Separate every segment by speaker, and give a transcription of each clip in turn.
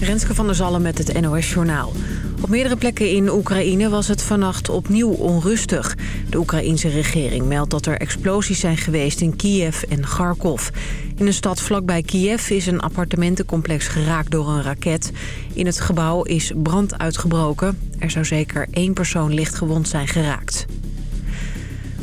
Speaker 1: Renske van der Zallen met het NOS Journaal. Op meerdere plekken in Oekraïne was het vannacht opnieuw onrustig. De Oekraïense regering meldt dat er explosies zijn geweest in Kiev en Kharkov. In een stad vlakbij Kiev is een appartementencomplex geraakt door een raket. In het gebouw is brand uitgebroken. Er zou zeker één persoon licht gewond zijn geraakt.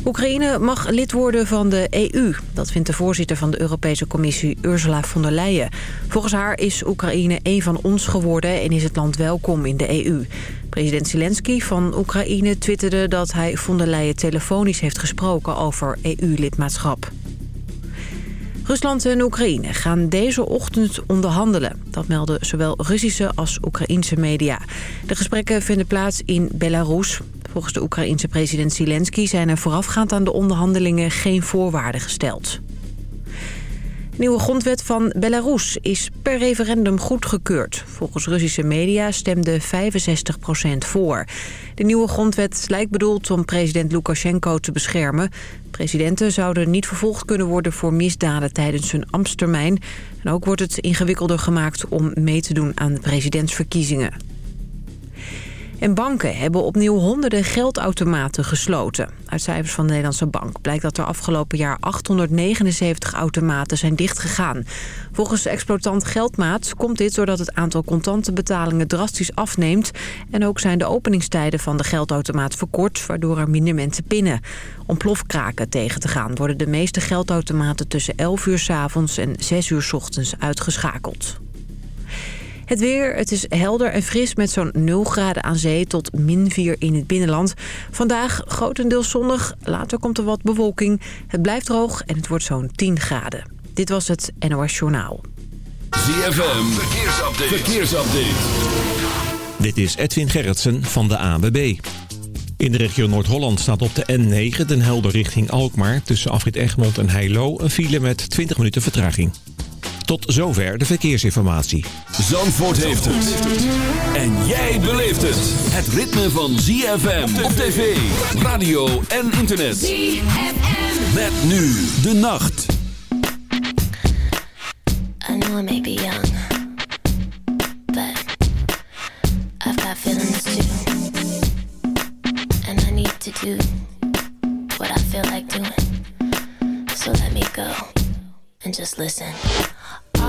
Speaker 1: Oekraïne mag lid worden van de EU. Dat vindt de voorzitter van de Europese Commissie Ursula von der Leyen. Volgens haar is Oekraïne een van ons geworden en is het land welkom in de EU. President Zelensky van Oekraïne twitterde dat hij von der Leyen telefonisch heeft gesproken over EU-lidmaatschap. Rusland en Oekraïne gaan deze ochtend onderhandelen. Dat melden zowel Russische als Oekraïnse media. De gesprekken vinden plaats in Belarus. Volgens de Oekraïense president Zelensky zijn er voorafgaand aan de onderhandelingen geen voorwaarden gesteld. De nieuwe grondwet van Belarus is per referendum goedgekeurd. Volgens Russische media stemde 65% voor. De nieuwe grondwet lijkt bedoeld om president Lukashenko te beschermen. Presidenten zouden niet vervolgd kunnen worden voor misdaden tijdens hun ambtstermijn. En ook wordt het ingewikkelder gemaakt om mee te doen aan de presidentsverkiezingen. En banken hebben opnieuw honderden geldautomaten gesloten. Uit cijfers van de Nederlandse Bank blijkt dat er afgelopen jaar 879 automaten zijn dichtgegaan. Volgens exploitant Geldmaat komt dit doordat het aantal contante betalingen drastisch afneemt. En ook zijn de openingstijden van de geldautomaat verkort, waardoor er minder mensen pinnen. Om plofkraken tegen te gaan worden de meeste geldautomaten tussen 11 uur s avonds en 6 uur s ochtends uitgeschakeld. Het weer, het is helder en fris met zo'n 0 graden aan zee tot min 4 in het binnenland. Vandaag grotendeels zonnig, later komt er wat bewolking. Het blijft droog en het wordt zo'n 10 graden. Dit was het NOS Journaal.
Speaker 2: ZFM, verkeersupdate. verkeersupdate.
Speaker 3: Dit is Edwin Gerritsen van de ANWB. In de regio Noord-Holland staat op de N9 Den Helder richting Alkmaar... tussen Afrit Egmond en Heilo een file met 20 minuten vertraging. Tot zover de verkeersinformatie.
Speaker 2: Zandvoort heeft het. En jij beleeft het. Het ritme van ZFM op tv, radio en internet. ZFM. Met nu de nacht.
Speaker 4: I know I may be young. But I've got feelings too. And I need to do what I feel like doing. So let me go and just listen.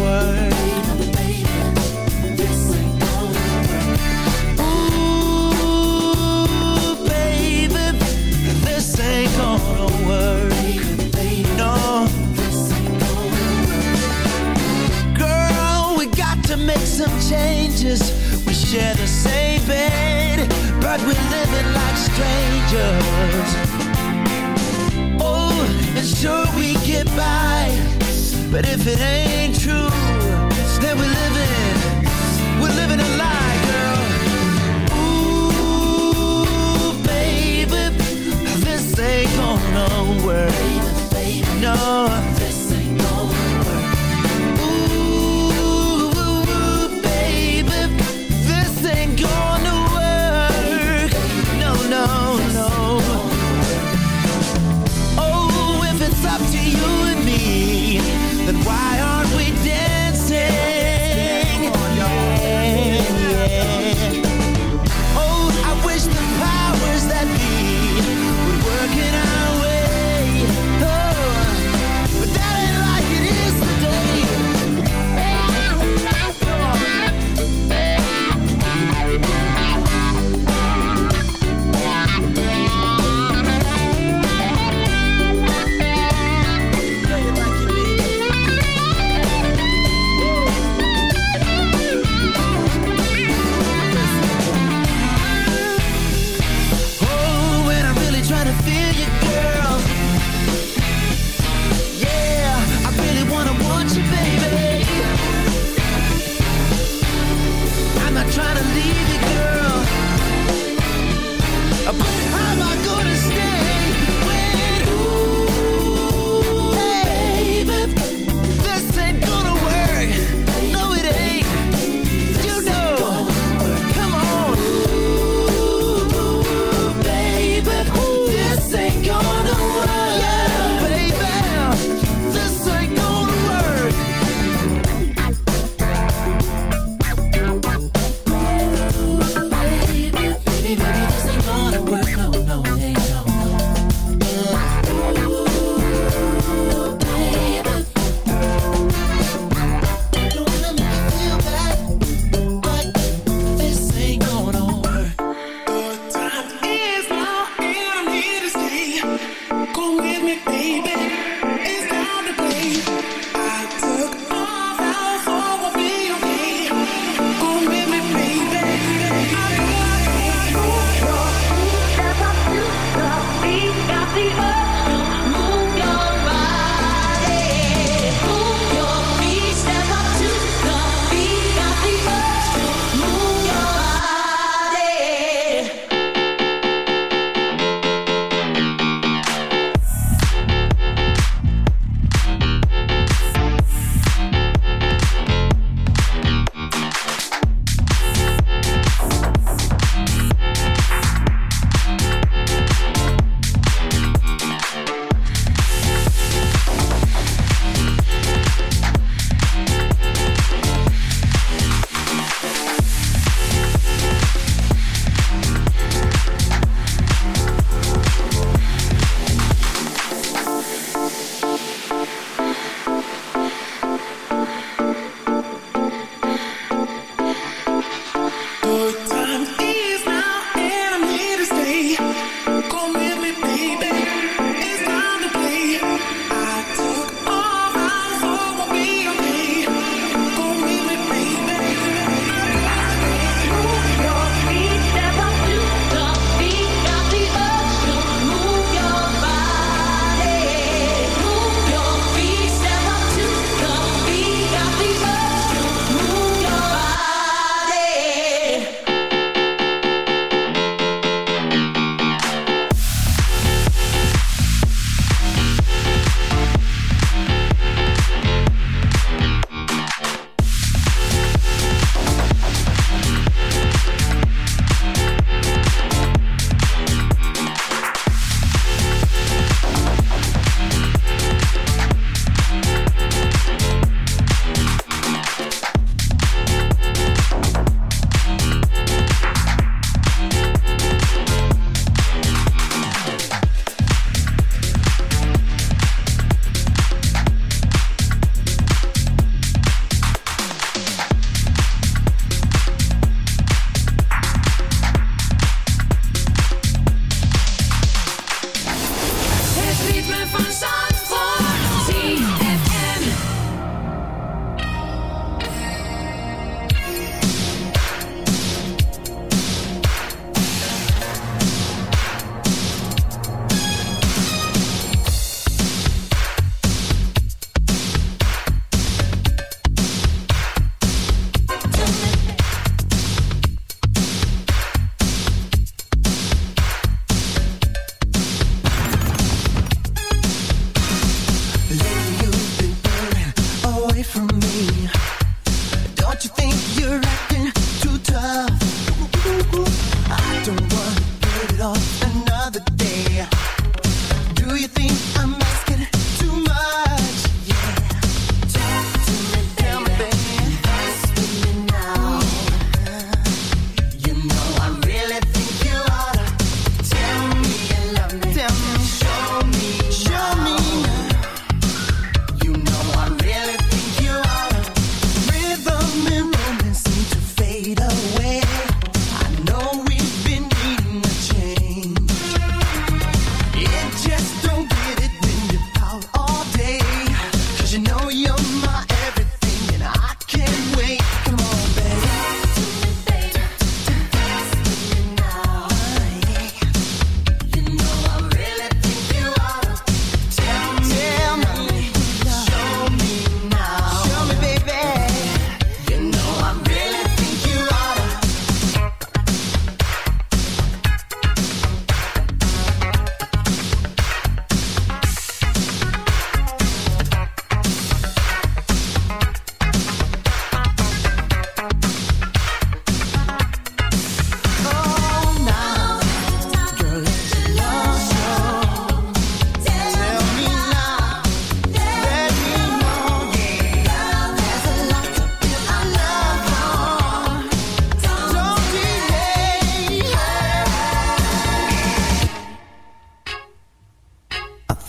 Speaker 4: What?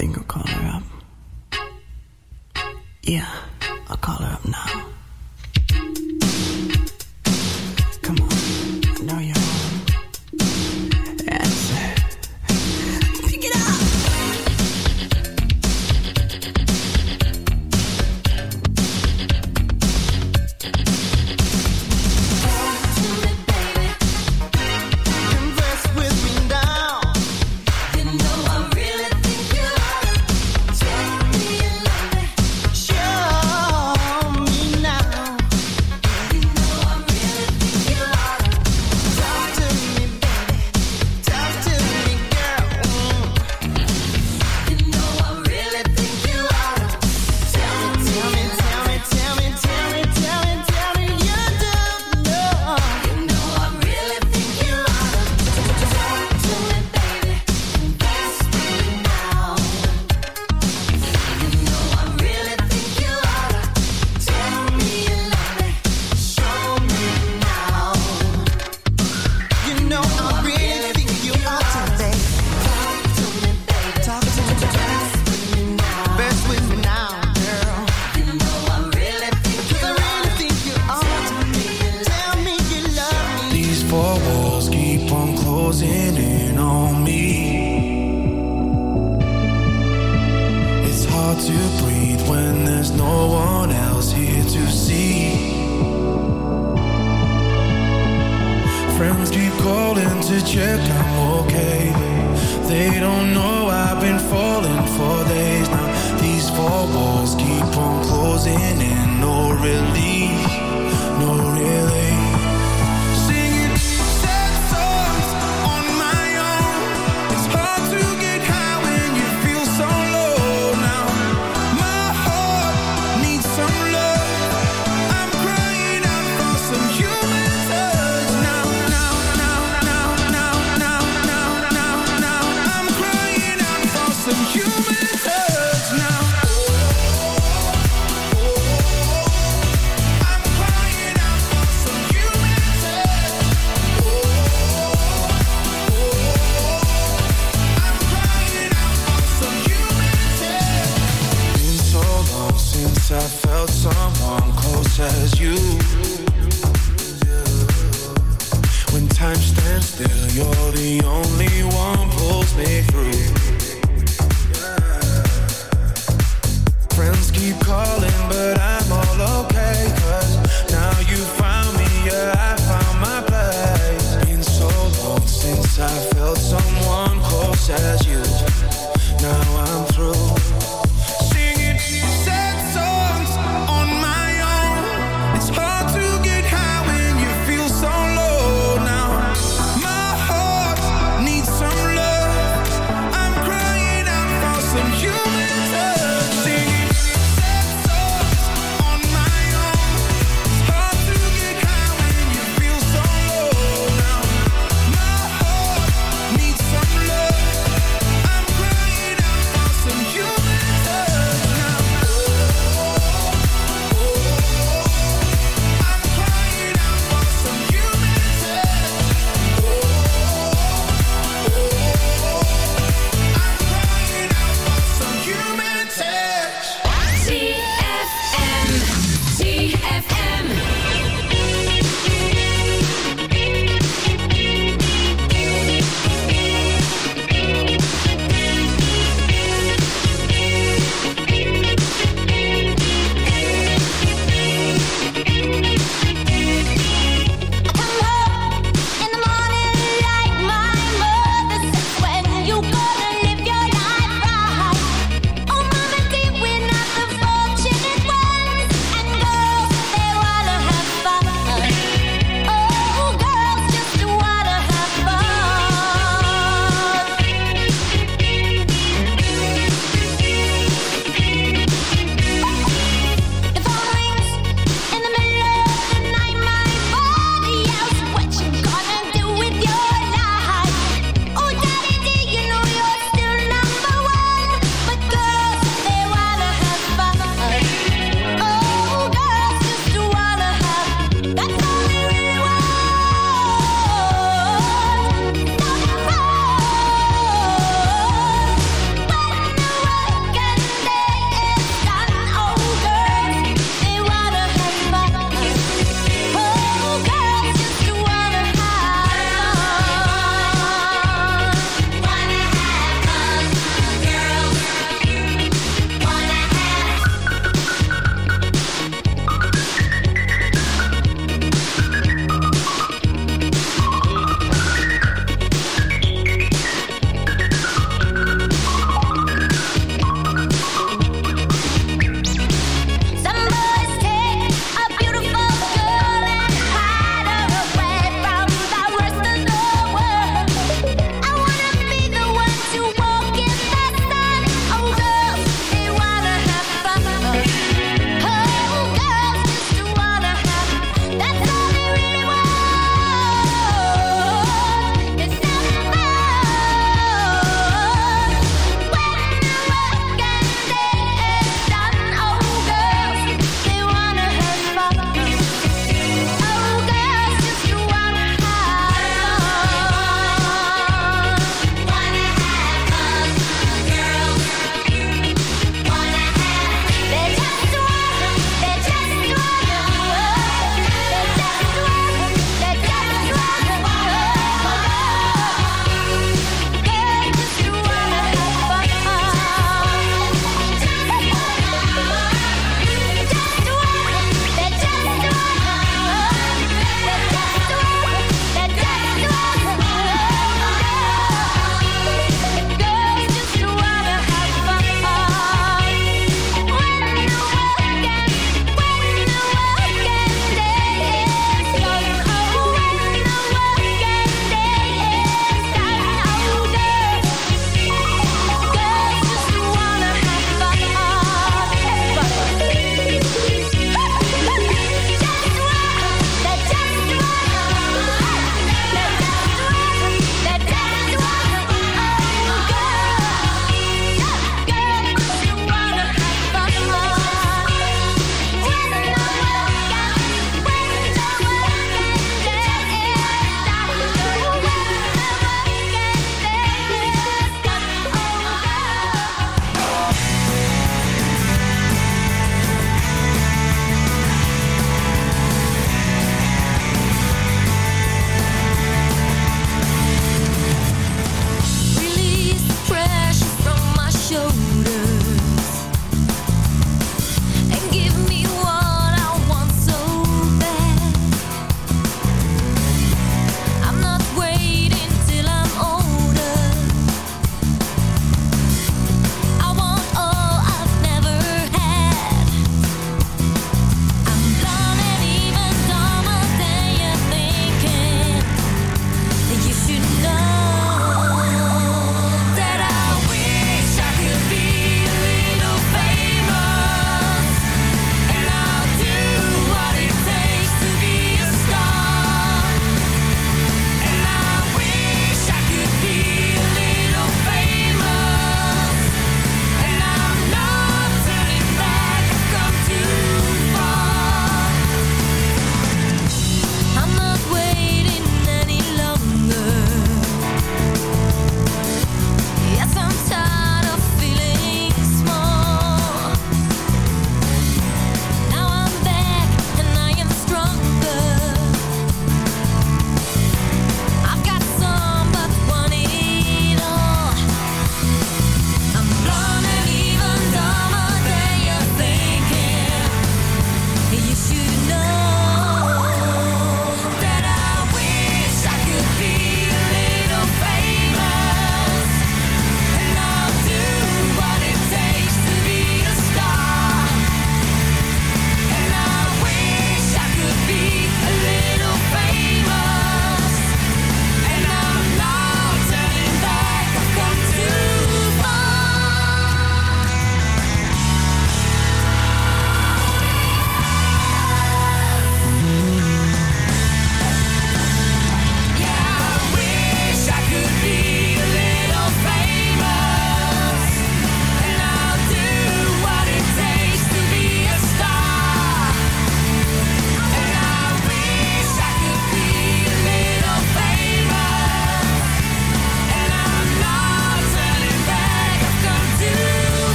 Speaker 4: think I'll call her up.
Speaker 5: Yeah,
Speaker 6: I'll call her up
Speaker 5: now.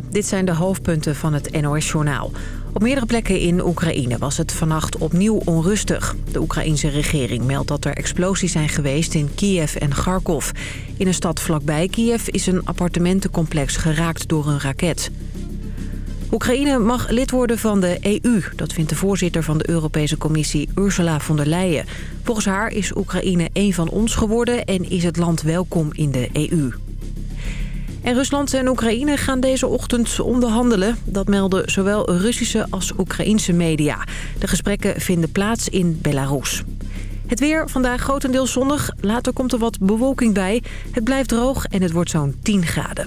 Speaker 7: Dit zijn de hoofdpunten van het NOS-journaal. Op meerdere plekken in Oekraïne was het vannacht opnieuw onrustig. De Oekraïense regering meldt dat er explosies zijn geweest in Kiev en Kharkov. In een stad vlakbij Kiev is een appartementencomplex geraakt door een raket. Oekraïne mag lid worden van de EU. Dat vindt de voorzitter van de Europese Commissie Ursula von der Leyen. Volgens haar is Oekraïne één van ons geworden en is het land welkom in de EU. En Rusland en Oekraïne gaan deze ochtend onderhandelen. Dat melden zowel Russische als Oekraïnse media. De gesprekken vinden plaats in Belarus. Het weer vandaag grotendeels zonnig. Later komt er wat bewolking bij. Het blijft droog en het wordt zo'n 10 graden.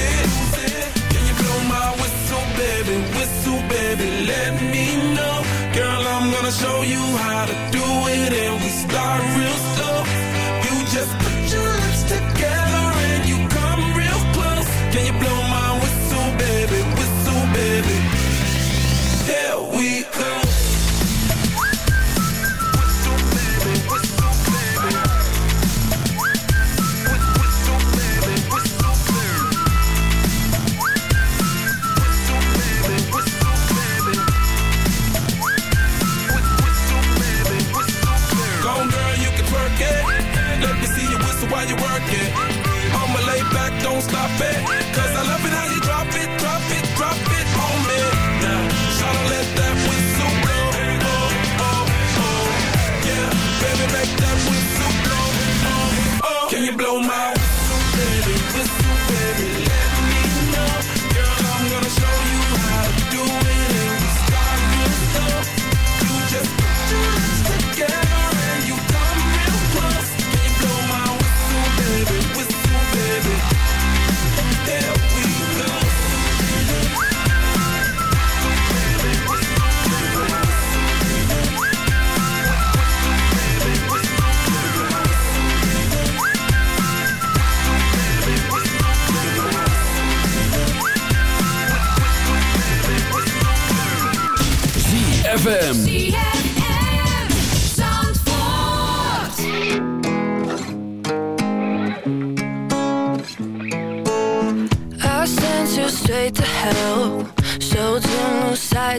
Speaker 8: Show you how to do it,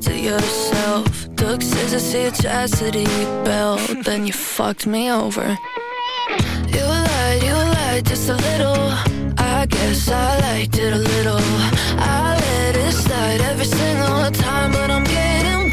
Speaker 8: to
Speaker 9: yourself. Took scissors to your chastity belt Then you fucked me over. You lied, you lied just a little. I guess I liked it a little. I let it slide every single time But I'm getting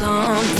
Speaker 9: something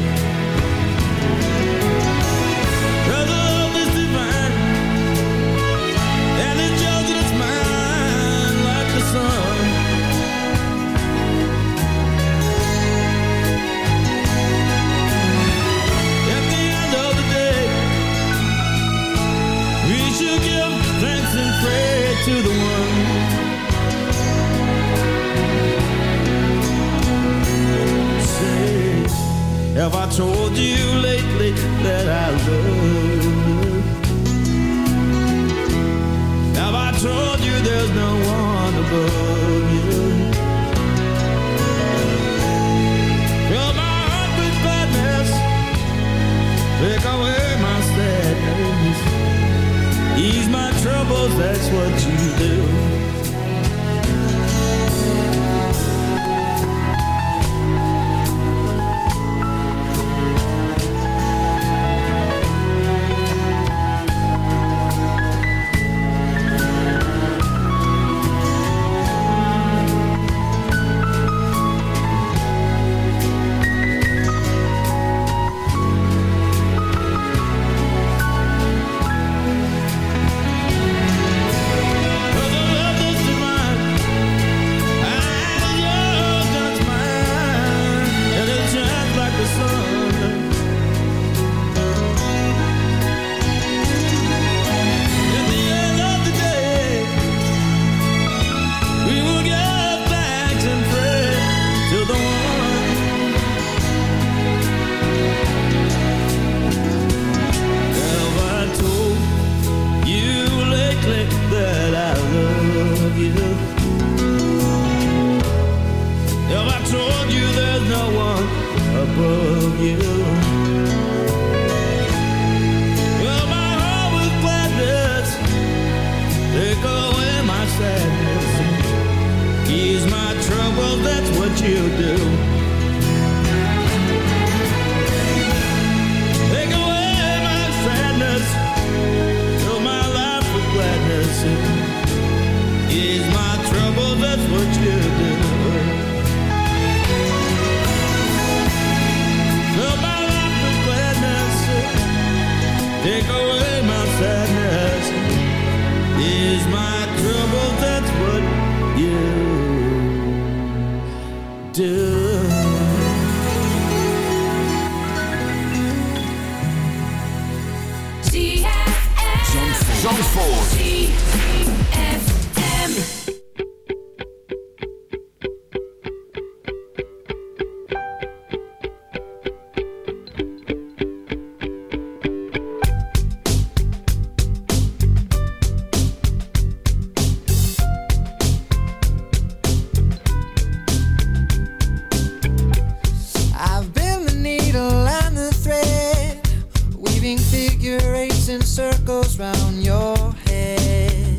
Speaker 5: figure eights in circles round your head.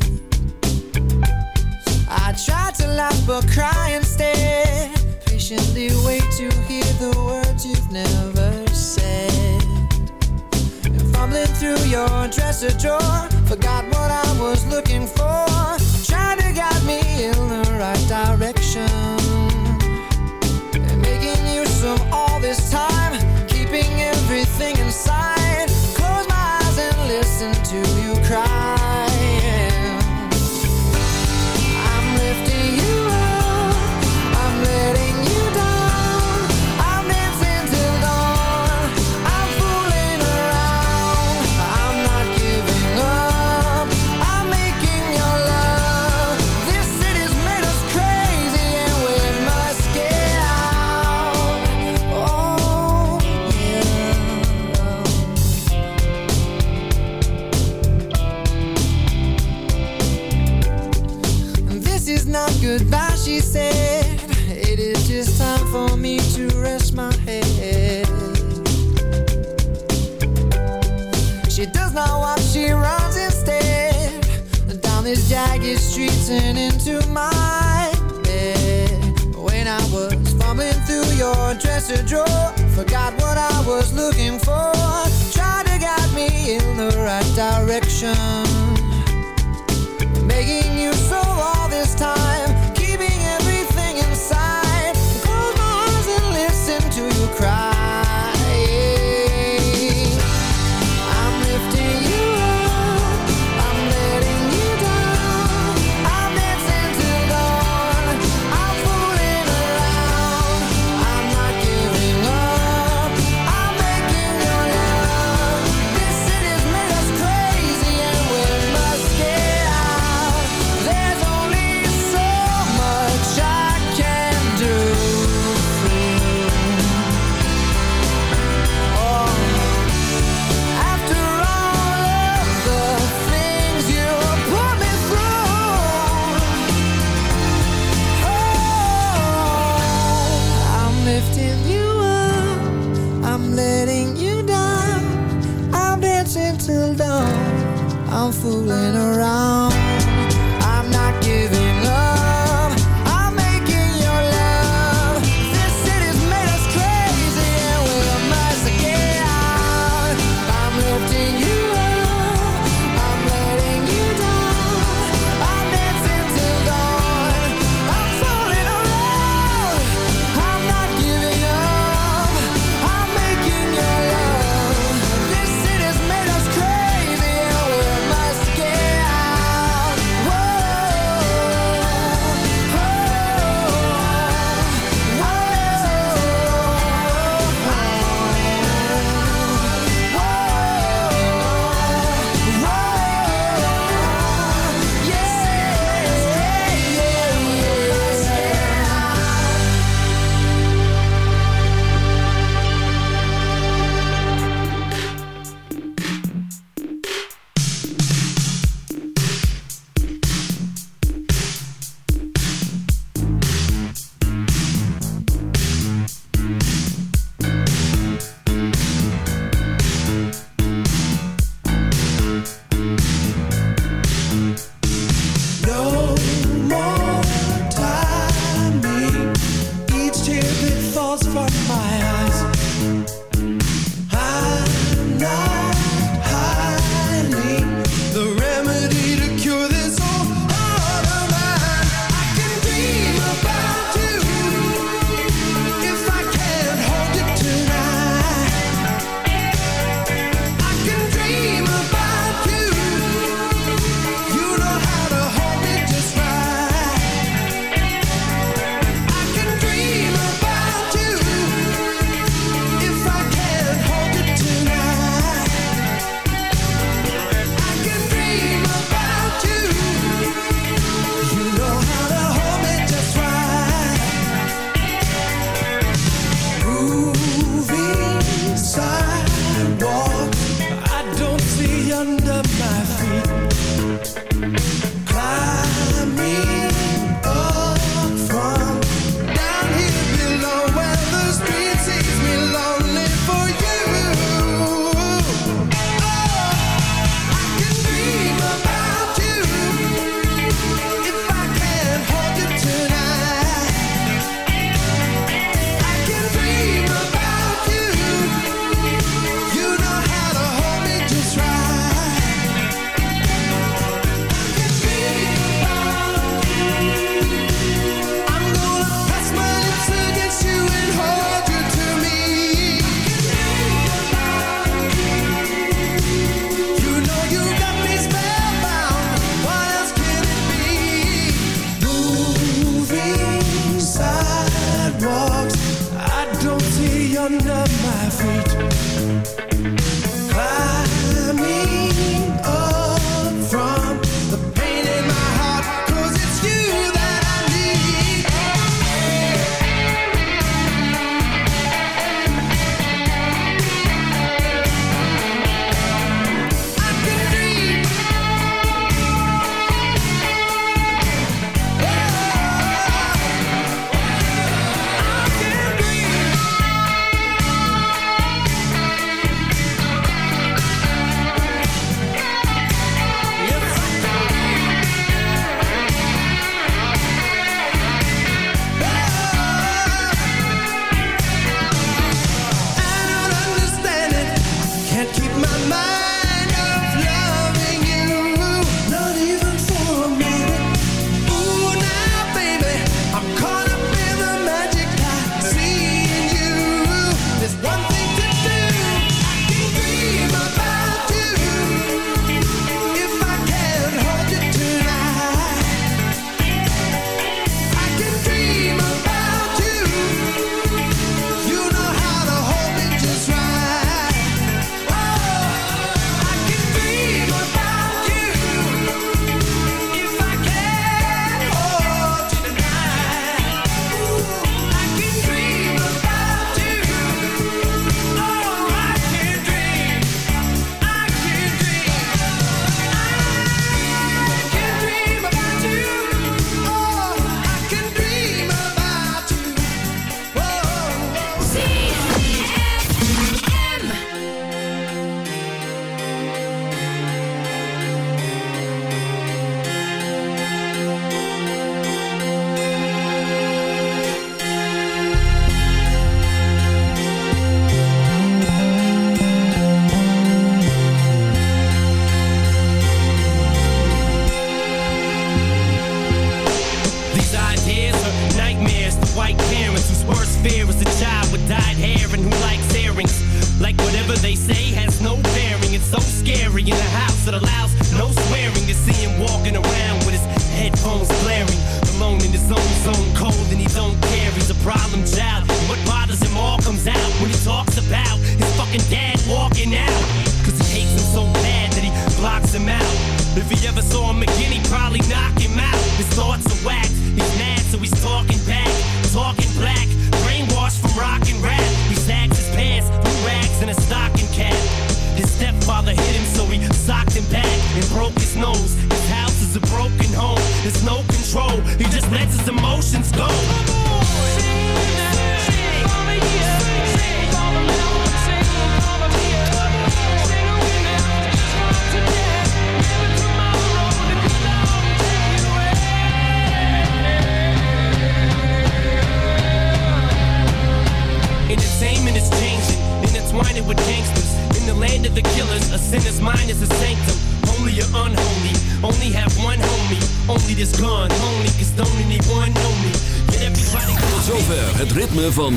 Speaker 5: I tried to laugh but cry instead. Patiently wait to hear the words you've never said. And fumbling through your dresser drawer, forgot what I was looking for. Trying to guide me in the right direction. Making use of all this time dancing into my bed When I was fumbling through your dresser drawer Forgot what I was looking for. Tried to guide me in the right direction. Making you